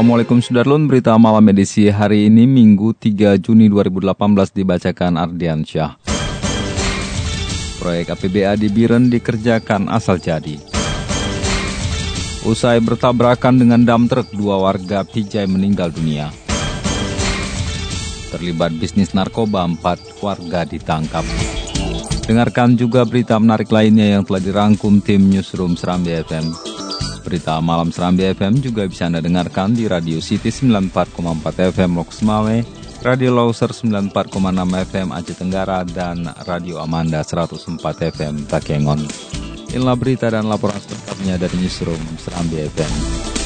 Assalamualaikum Sudarlun, berita malam edisi hari ini Minggu 3 Juni 2018 dibacakan Ardian Syah. Proyek APBA di Biren dikerjakan asal jadi. Usai bertabrakan dengan dam truk, dua warga Pijai meninggal dunia. Terlibat bisnis narkoba, empat warga ditangkap. Dengarkan juga berita menarik lainnya yang telah dirangkum tim Newsroom Serambi FM. Berita Malam Serambi FM juga bisa Anda dengarkan di Radio City 94,4 FM Lok Semawe, Radio Loser 94,6 FM Aceh Tenggara, dan Radio Amanda 104 FM Takengon. Inilah berita dan laporan selengkapnya dari Newsroom Serambi FM.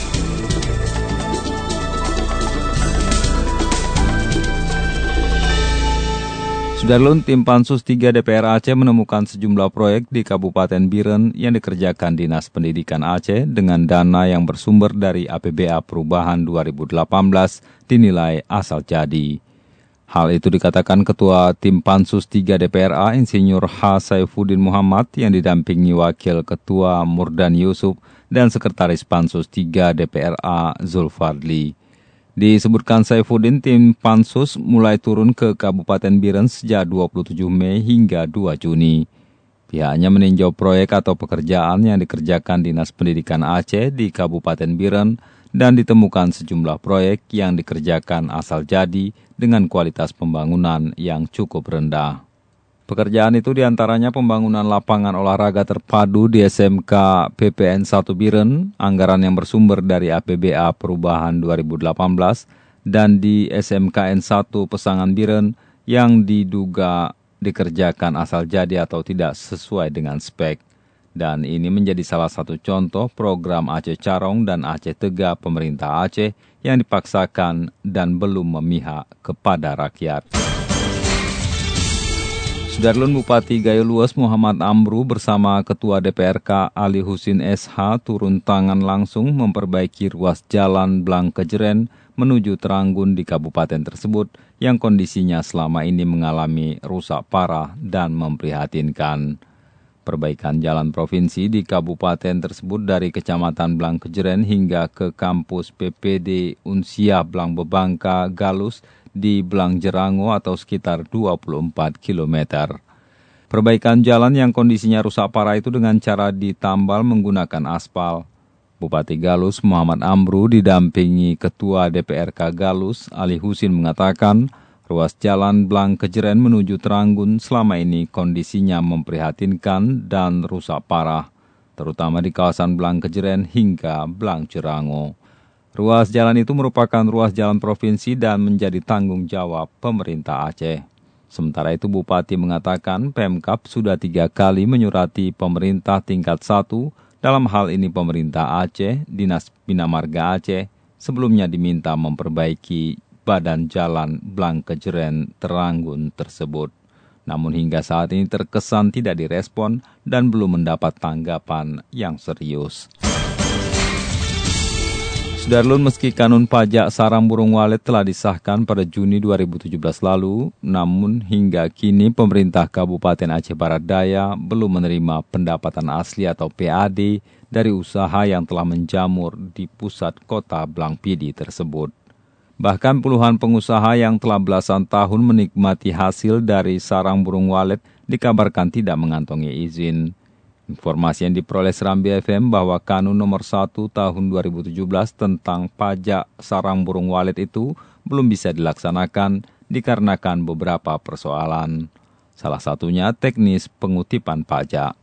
Sudarlun, tim Pansus 3 DPR Aceh menemukan sejumlah proyek di Kabupaten Biren yang dikerjakan Dinas Pendidikan Aceh dengan dana yang bersumber dari APBA Perubahan 2018 dinilai asal jadi. Hal itu dikatakan Ketua Tim Pansus 3 DPRA Insinyur H. Saifuddin Muhammad yang didampingi Wakil Ketua Murdan Yusuf dan Sekretaris Pansus 3 DPRA Zulfadli. Disebutkan Saifuddin tim Pansus mulai turun ke Kabupaten Biren sejak 27 Mei hingga 2 Juni. Pihaknya meninjau proyek atau pekerjaan yang dikerjakan Dinas Pendidikan Aceh di Kabupaten Biren dan ditemukan sejumlah proyek yang dikerjakan asal jadi dengan kualitas pembangunan yang cukup rendah. Pekerjaan itu di antaranya pembangunan lapangan olahraga terpadu di SMK PPN 1 Biren, anggaran yang bersumber dari APBA Perubahan 2018, dan di SMKN 1 Pesangan Biren yang diduga dikerjakan asal jadi atau tidak sesuai dengan spek. Dan ini menjadi salah satu contoh program Aceh Carong dan Aceh Tega pemerintah Aceh yang dipaksakan dan belum memihak kepada rakyat. Sudarlun Bupati Gayo Luas Muhammad Amru bersama Ketua DPRK Ali Husin SH turun tangan langsung memperbaiki ruas jalan Blang Kejeren menuju Teranggun di kabupaten tersebut yang kondisinya selama ini mengalami rusak parah dan memprihatinkan. Perbaikan jalan provinsi di kabupaten tersebut dari Kecamatan Blang Kejeren hingga ke kampus PPD Unsia Blang Bebangka Galus di Belang Jerango atau sekitar 24 km. Perbaikan jalan yang kondisinya rusak parah itu dengan cara ditambal menggunakan aspal. Bupati Galus Muhammad Amru didampingi Ketua DPRK Galus Ali Husin mengatakan ruas jalan Blang Kejeren menuju Teranggun selama ini kondisinya memprihatinkan dan rusak parah, terutama di kawasan Blang Kejeren hingga Blang Jerango. Ruas jalan itu merupakan ruas jalan provinsi dan menjadi tanggung jawab pemerintah Aceh. Sementara itu Bupati mengatakan Pemkap sudah tiga kali menyurati pemerintah tingkat satu dalam hal ini pemerintah Aceh, Dinas Bina Marga Aceh, sebelumnya diminta memperbaiki badan jalan Blang Kejeren Teranggun tersebut. Namun hingga saat ini terkesan tidak direspon dan belum mendapat tanggapan yang serius. Sudarlun meski kanun pajak sarang burung walet telah disahkan pada Juni 2017 lalu, namun hingga kini pemerintah Kabupaten Aceh Barat Daya belum menerima pendapatan asli atau PAD dari usaha yang telah menjamur di pusat kota Blangpidi tersebut. Bahkan puluhan pengusaha yang telah belasan tahun menikmati hasil dari sarang burung walet dikabarkan tidak mengantongi izin. Informasi yang diperoleh Serambi FM bahwa Kanun nomor 1 tahun 2017 tentang pajak sarang burung walet itu belum bisa dilaksanakan dikarenakan beberapa persoalan. Salah satunya teknis pengutipan pajak.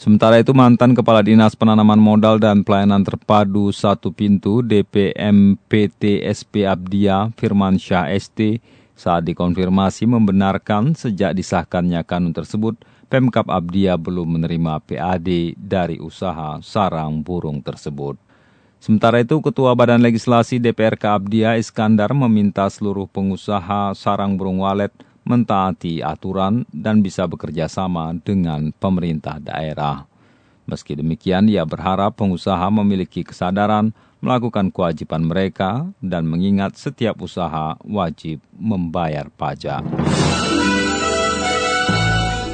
Sementara itu mantan Kepala Dinas Penanaman Modal dan Pelayanan Terpadu Satu Pintu DPMPT SP Abdia Firman Syah ST saat dikonfirmasi membenarkan sejak disahkannya kanun tersebut Pemkap Abdia belum menerima PAD dari usaha sarang burung tersebut. Sementara itu, Ketua Badan Legislasi DPRK Abdia Iskandar meminta seluruh pengusaha sarang burung walet mentaati aturan dan bisa bekerja sama dengan pemerintah daerah. Meski demikian, ia berharap pengusaha memiliki kesadaran melakukan kewajiban mereka dan mengingat setiap usaha wajib membayar pajak.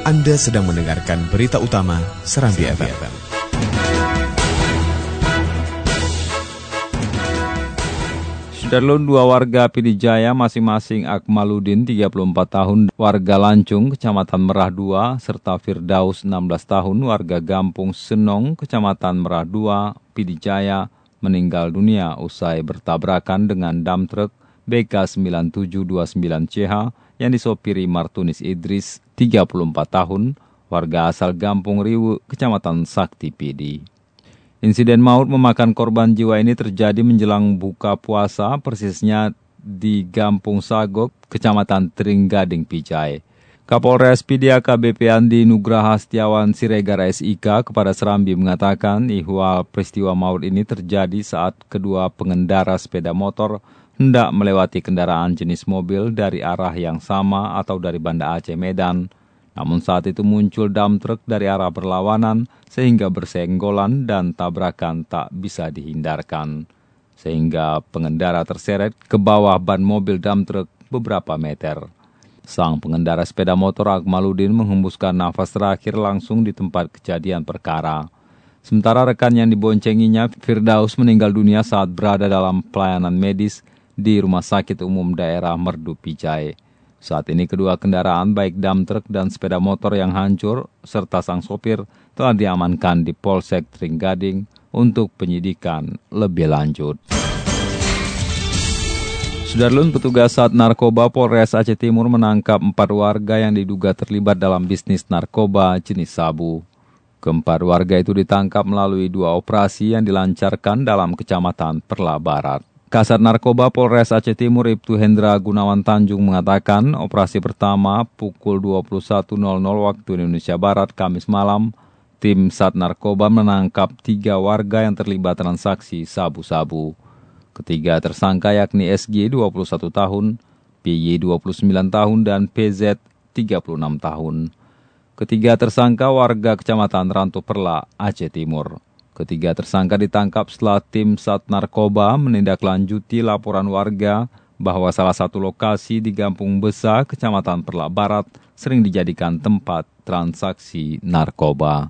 Anda sedang mendengarkan berita utama Serambi FM. Sudarlun dua warga Pidijaya masing-masing Akmaludin 34 tahun warga Lancung Kecamatan Merah 2 serta Firdaus 16 tahun warga Gampung Senong Kecamatan Merah 2 Pidijaya meninggal dunia usai bertabrakan dengan dam truk BK9729CH yang disopiri Martunis Idris 34 tahun warga asal Gampung Riwu Kecamatan Sakti Pidi. Insiden maut memakan korban jiwa ini terjadi menjelang buka puasa persisnya di Gampung Sagok, Kecamatan Tringgading, Pijai. Kapolres Pidia KBP Andi Nugraha Setiawan Siregar SIK kepada Serambi mengatakan ihwal peristiwa maut ini terjadi saat kedua pengendara sepeda motor hendak melewati kendaraan jenis mobil dari arah yang sama atau dari Banda Aceh Medan namun saat itu muncul dam truk dari arah berlawanan sehingga bersenggolan dan tabrakan tak bisa dihindarkan. Sehingga pengendara terseret ke bawah ban mobil dam truk beberapa meter. Sang pengendara sepeda motor Akmaludin menghembuskan nafas terakhir langsung di tempat kejadian perkara. Sementara rekan yang diboncenginya, Firdaus meninggal dunia saat berada dalam pelayanan medis di Rumah Sakit Umum Daerah Merdu Pijai. Saat ini kedua kendaraan baik dam truk dan sepeda motor yang hancur serta sang sopir telah diamankan di Polsek Tringgading untuk penyidikan lebih lanjut. Sudarlun petugas saat narkoba Polres Aceh Timur menangkap empat warga yang diduga terlibat dalam bisnis narkoba jenis sabu. Keempat warga itu ditangkap melalui dua operasi yang dilancarkan dalam kecamatan Perla Barat. Kasat Narkoba Polres Aceh Timur Ibtu Hendra Gunawan Tanjung mengatakan operasi pertama pukul 21.00 waktu Indonesia Barat Kamis malam, tim Sat Narkoba menangkap tiga warga yang terlibat transaksi sabu-sabu. Ketiga tersangka yakni SG 21 tahun, PY 29 tahun, dan PZ 36 tahun. Ketiga tersangka warga Kecamatan Rantu Perla, Aceh Timur. Ketiga tersangka ditangkap setelah tim Sat Narkoba menindaklanjuti laporan warga bahwa salah satu lokasi di Gampung Besa, Kecamatan Perlak Barat, sering dijadikan tempat transaksi narkoba.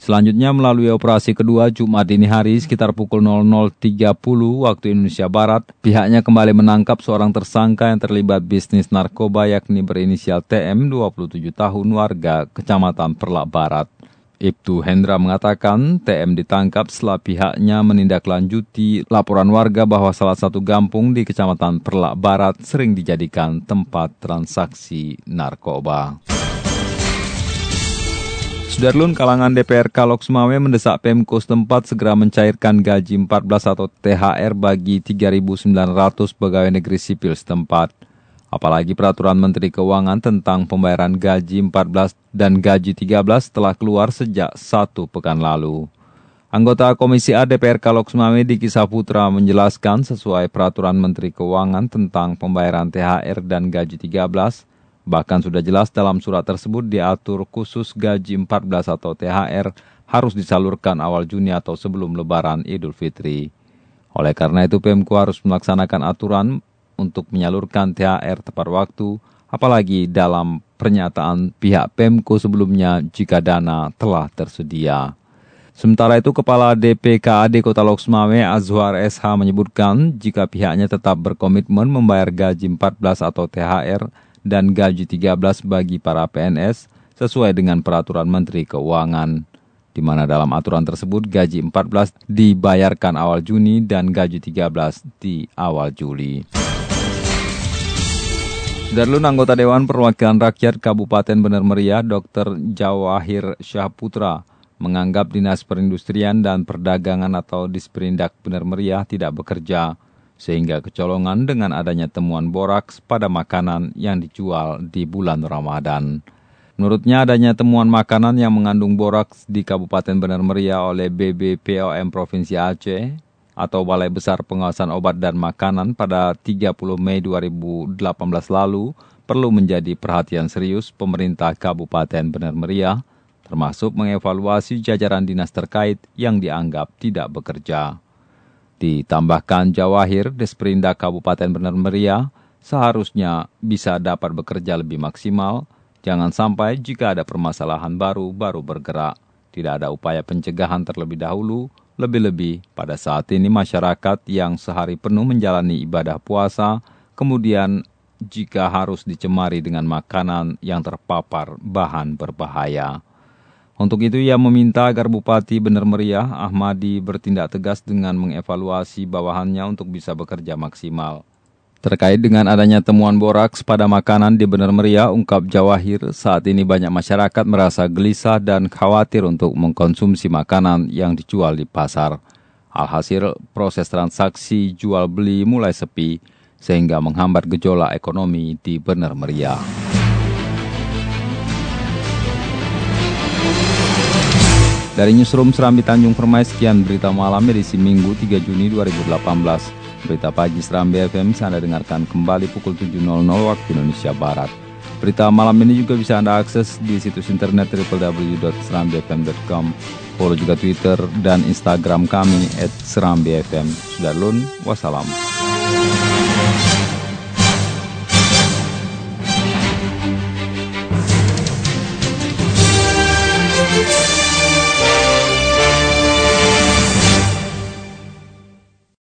Selanjutnya melalui operasi kedua Jumat dini hari sekitar pukul 00.30 waktu Indonesia Barat, pihaknya kembali menangkap seorang tersangka yang terlibat bisnis narkoba yakni berinisial TM 27 tahun warga Kecamatan Perlak Barat. Ibtu Hendra mengatakan TM ditangkap setelah pihaknya menindaklanjuti laporan warga bahwa salah satu gampung di Kecamatan Perlak Barat sering dijadikan tempat transaksi narkoba. Sudarlun kalangan DPR Kalok Sumawe mendesak Pemko setempat segera mencairkan gaji 14 atau THR bagi 3.900 pegawai negeri sipil setempat. Apalagi peraturan Menteri Keuangan tentang pembayaran gaji 14 dan gaji 13 telah keluar sejak satu pekan lalu. Anggota Komisi A DPR Kalok Semame Diki Saputra menjelaskan sesuai peraturan Menteri Keuangan tentang pembayaran THR dan gaji 13, bahkan sudah jelas dalam surat tersebut diatur khusus gaji 14 atau THR harus disalurkan awal Juni atau sebelum Lebaran Idul Fitri. Oleh karena itu Pemko harus melaksanakan aturan untuk menyalurkan THR tepat waktu, apalagi dalam pernyataan pihak Pemko sebelumnya jika dana telah tersedia. Sementara itu, Kepala DPKAD Kota Loksmawe Azwar SH menyebutkan jika pihaknya tetap berkomitmen membayar gaji 14 atau THR dan gaji 13 bagi para PNS sesuai dengan peraturan Menteri Keuangan di mana dalam aturan tersebut gaji 14 dibayarkan awal Juni dan gaji 13 di awal Juli. Darlun anggota Dewan Perwakilan Rakyat Kabupaten Bener Meriah Dr. Jawahir Syahputra menganggap Dinas Perindustrian dan Perdagangan atau Disperindak Bener Meriah tidak bekerja sehingga kecolongan dengan adanya temuan boraks pada makanan yang dijual di bulan Ramadan. Menurutnya adanya temuan makanan yang mengandung boraks di Kabupaten Bener Meriah oleh BBPOM Provinsi Aceh atau Balai Besar Pengawasan Obat dan Makanan pada 30 Mei 2018 lalu perlu menjadi perhatian serius pemerintah Kabupaten Benar Meriah, termasuk mengevaluasi jajaran dinas terkait yang dianggap tidak bekerja. Ditambahkan Jawahir, Desprinda Kabupaten Benar Meriah, seharusnya bisa dapat bekerja lebih maksimal, jangan sampai jika ada permasalahan baru, baru bergerak. Tidak ada upaya pencegahan terlebih dahulu, lebih-lebih pada saat ini masyarakat yang sehari penuh menjalani ibadah puasa, kemudian jika harus dicemari dengan makanan yang terpapar bahan berbahaya. Untuk itu ia meminta agar Bupati Bener Meriah Ahmadi bertindak tegas dengan mengevaluasi bawahannya untuk bisa bekerja maksimal. Terkait dengan adanya temuan boraks pada makanan di Bener Meriah, ungkap Jawahir, saat ini banyak masyarakat merasa gelisah dan khawatir untuk mengkonsumsi makanan yang dijual di pasar. Alhasil, proses transaksi jual beli mulai sepi, sehingga menghambat gejolak ekonomi di Bener Meriah. Dari Newsroom Serambi Tanjung Permai, sekian berita malam edisi Minggu 3 Juni 2018. Berita pagi Serambi FM bisa Anda dengarkan kembali pukul 7.00 waktu Indonesia Barat. Berita malam ini juga bisa Anda akses di situs internet www.serambifm.com. Follow juga Twitter dan Instagram kami at Serambi FM. Sudah lun, wassalam.